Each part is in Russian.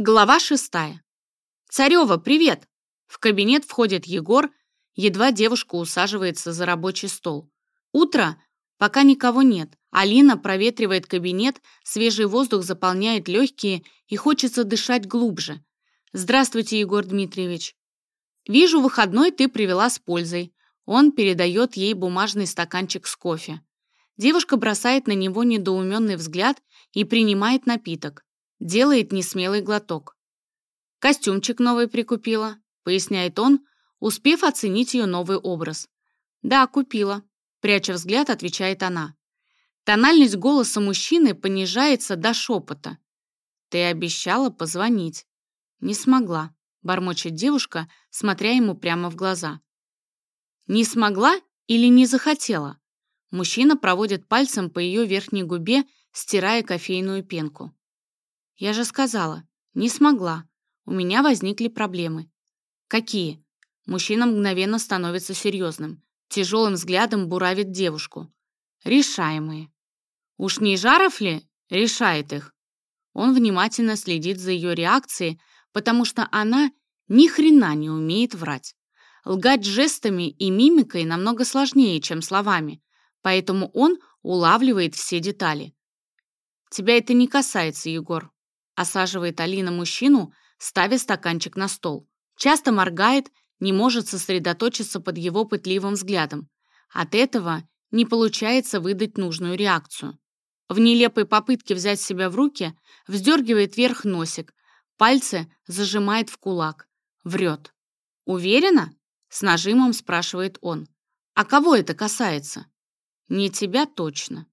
Глава шестая. «Царева, привет!» В кабинет входит Егор, едва девушка усаживается за рабочий стол. Утро, пока никого нет. Алина проветривает кабинет, свежий воздух заполняет легкие и хочется дышать глубже. «Здравствуйте, Егор Дмитриевич. Вижу, выходной ты привела с пользой». Он передает ей бумажный стаканчик с кофе. Девушка бросает на него недоуменный взгляд и принимает напиток. Делает несмелый глоток. «Костюмчик новый прикупила», — поясняет он, успев оценить ее новый образ. «Да, купила», — пряча взгляд, отвечает она. Тональность голоса мужчины понижается до шепота. «Ты обещала позвонить». «Не смогла», — бормочет девушка, смотря ему прямо в глаза. «Не смогла или не захотела?» Мужчина проводит пальцем по ее верхней губе, стирая кофейную пенку. Я же сказала, не смогла. У меня возникли проблемы. Какие? Мужчина мгновенно становится серьезным. Тяжелым взглядом буравит девушку. Решаемые. Уж не Жаров ли решает их? Он внимательно следит за ее реакцией, потому что она ни хрена не умеет врать. Лгать жестами и мимикой намного сложнее, чем словами, поэтому он улавливает все детали. «Тебя это не касается, Егор», осаживает Алина мужчину, ставя стаканчик на стол. Часто моргает, не может сосредоточиться под его пытливым взглядом. От этого не получается выдать нужную реакцию. В нелепой попытке взять себя в руки вздергивает вверх носик, пальцы зажимает в кулак, врет. «Уверена?» — с нажимом спрашивает он. «А кого это касается?» «Не тебя точно.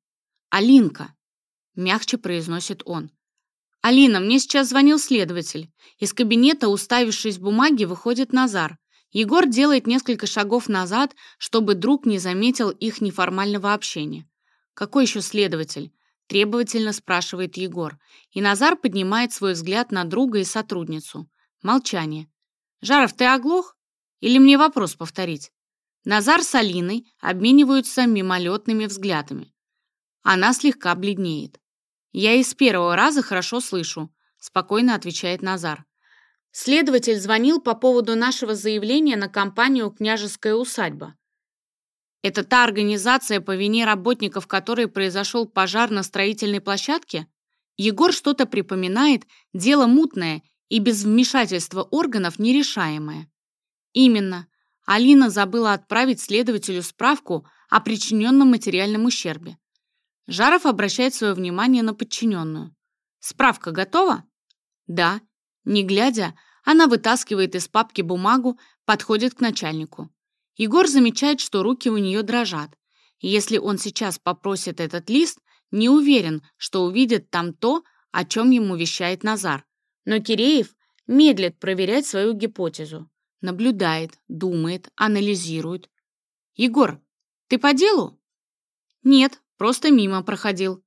Алинка», — мягче произносит он. «Алина, мне сейчас звонил следователь. Из кабинета, уставившись в бумаге, выходит Назар. Егор делает несколько шагов назад, чтобы друг не заметил их неформального общения. «Какой еще следователь?» – требовательно спрашивает Егор. И Назар поднимает свой взгляд на друга и сотрудницу. Молчание. «Жаров, ты оглох? Или мне вопрос повторить?» Назар с Алиной обмениваются мимолетными взглядами. Она слегка бледнеет. «Я и с первого раза хорошо слышу», — спокойно отвечает Назар. Следователь звонил по поводу нашего заявления на компанию «Княжеская усадьба». Это та организация, по вине работников которой произошел пожар на строительной площадке? Егор что-то припоминает, дело мутное и без вмешательства органов нерешаемое. Именно. Алина забыла отправить следователю справку о причиненном материальном ущербе. Жаров обращает свое внимание на подчиненную. «Справка готова?» «Да». Не глядя, она вытаскивает из папки бумагу, подходит к начальнику. Егор замечает, что руки у нее дрожат. Если он сейчас попросит этот лист, не уверен, что увидит там то, о чем ему вещает Назар. Но Киреев медлит проверять свою гипотезу. Наблюдает, думает, анализирует. «Егор, ты по делу?» «Нет», Просто мимо проходил.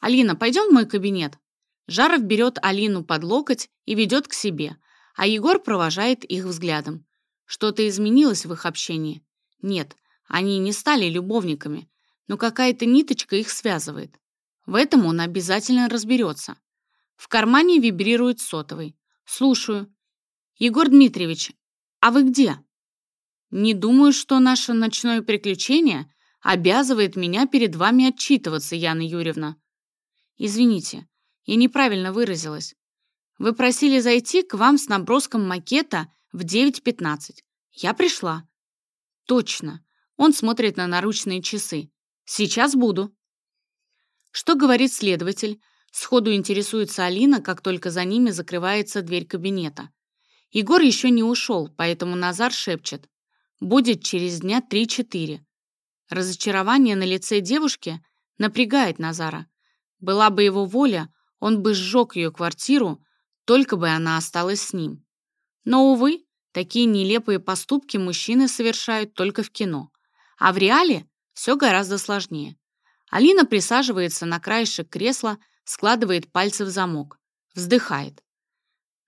«Алина, пойдем в мой кабинет?» Жаров берет Алину под локоть и ведет к себе, а Егор провожает их взглядом. Что-то изменилось в их общении? Нет, они не стали любовниками, но какая-то ниточка их связывает. В этом он обязательно разберется. В кармане вибрирует сотовый. «Слушаю. Егор Дмитриевич, а вы где?» «Не думаю, что наше ночное приключение обязывает меня перед вами отчитываться, Яна Юрьевна. Извините, я неправильно выразилась. Вы просили зайти к вам с наброском макета в 9.15. Я пришла. Точно. Он смотрит на наручные часы. Сейчас буду. Что говорит следователь? Сходу интересуется Алина, как только за ними закрывается дверь кабинета. Егор еще не ушел, поэтому Назар шепчет. Будет через дня 3-4. Разочарование на лице девушки напрягает Назара. Была бы его воля, он бы сжег ее квартиру, только бы она осталась с ним. Но, увы, такие нелепые поступки мужчины совершают только в кино. А в реале все гораздо сложнее. Алина присаживается на краешек кресла, складывает пальцы в замок, вздыхает.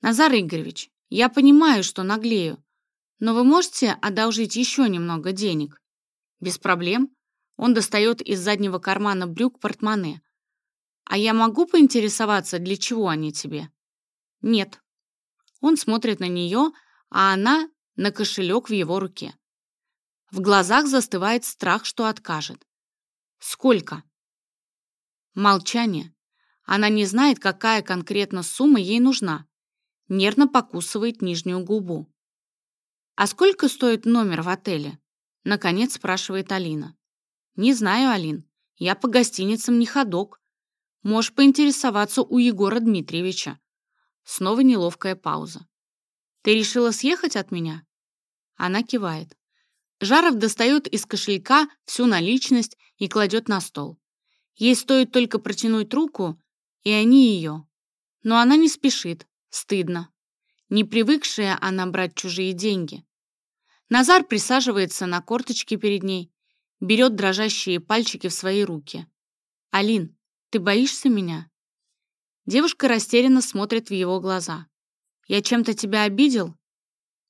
«Назар Игоревич, я понимаю, что наглею, но вы можете одолжить еще немного денег?» Без проблем. Он достает из заднего кармана брюк портмоне. А я могу поинтересоваться, для чего они тебе? Нет. Он смотрит на нее, а она на кошелек в его руке. В глазах застывает страх, что откажет. Сколько? Молчание. Она не знает, какая конкретно сумма ей нужна. Нервно покусывает нижнюю губу. «А сколько стоит номер в отеле?» Наконец спрашивает Алина. «Не знаю, Алин. Я по гостиницам не ходок. Можешь поинтересоваться у Егора Дмитриевича». Снова неловкая пауза. «Ты решила съехать от меня?» Она кивает. Жаров достает из кошелька всю наличность и кладет на стол. Ей стоит только протянуть руку, и они ее. Но она не спешит, стыдно. Не привыкшая она брать чужие деньги. Назар присаживается на корточки перед ней, берет дрожащие пальчики в свои руки. «Алин, ты боишься меня?» Девушка растерянно смотрит в его глаза. «Я чем-то тебя обидел?»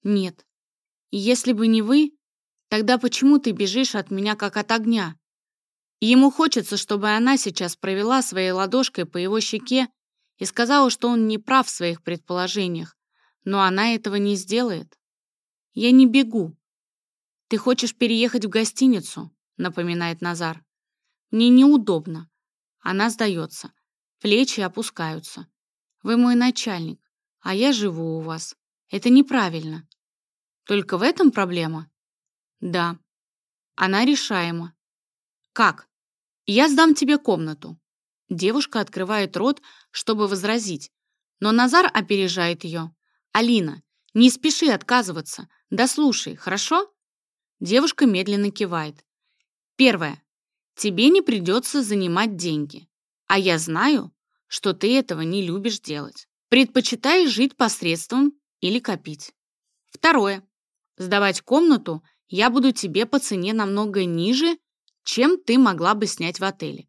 «Нет. И если бы не вы, тогда почему ты бежишь от меня, как от огня?» Ему хочется, чтобы она сейчас провела своей ладошкой по его щеке и сказала, что он не прав в своих предположениях, но она этого не сделает. «Я не бегу». «Ты хочешь переехать в гостиницу?» напоминает Назар. «Мне неудобно». Она сдается. Плечи опускаются. «Вы мой начальник, а я живу у вас. Это неправильно». «Только в этом проблема?» «Да». «Она решаема». «Как?» «Я сдам тебе комнату». Девушка открывает рот, чтобы возразить, но Назар опережает ее. «Алина, не спеши отказываться. Дослушай, хорошо?» Девушка медленно кивает. Первое. Тебе не придется занимать деньги. А я знаю, что ты этого не любишь делать. Предпочитаешь жить посредством или копить. Второе. Сдавать комнату я буду тебе по цене намного ниже, чем ты могла бы снять в отеле.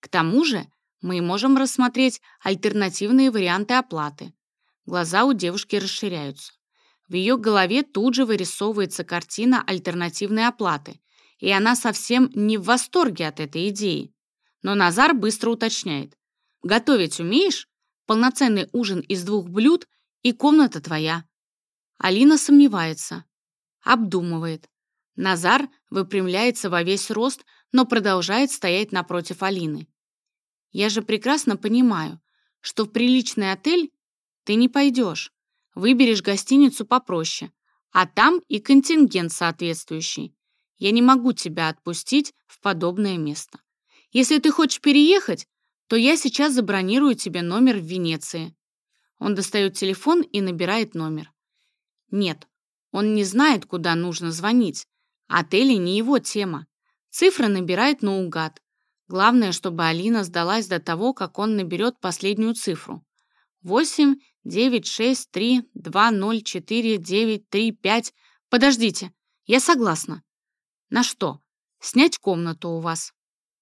К тому же мы можем рассмотреть альтернативные варианты оплаты. Глаза у девушки расширяются. В ее голове тут же вырисовывается картина альтернативной оплаты, и она совсем не в восторге от этой идеи. Но Назар быстро уточняет. «Готовить умеешь? Полноценный ужин из двух блюд и комната твоя». Алина сомневается, обдумывает. Назар выпрямляется во весь рост, но продолжает стоять напротив Алины. «Я же прекрасно понимаю, что в приличный отель ты не пойдешь. Выберешь гостиницу попроще, а там и контингент соответствующий. Я не могу тебя отпустить в подобное место. Если ты хочешь переехать, то я сейчас забронирую тебе номер в Венеции». Он достает телефон и набирает номер. Нет, он не знает, куда нужно звонить. Отели не его тема. Цифры набирает наугад. Главное, чтобы Алина сдалась до того, как он наберет последнюю цифру. 8, 9, 6, 3, 2, 0, 4, 9, 3, 5. Подождите, я согласна. На что? Снять комнату у вас.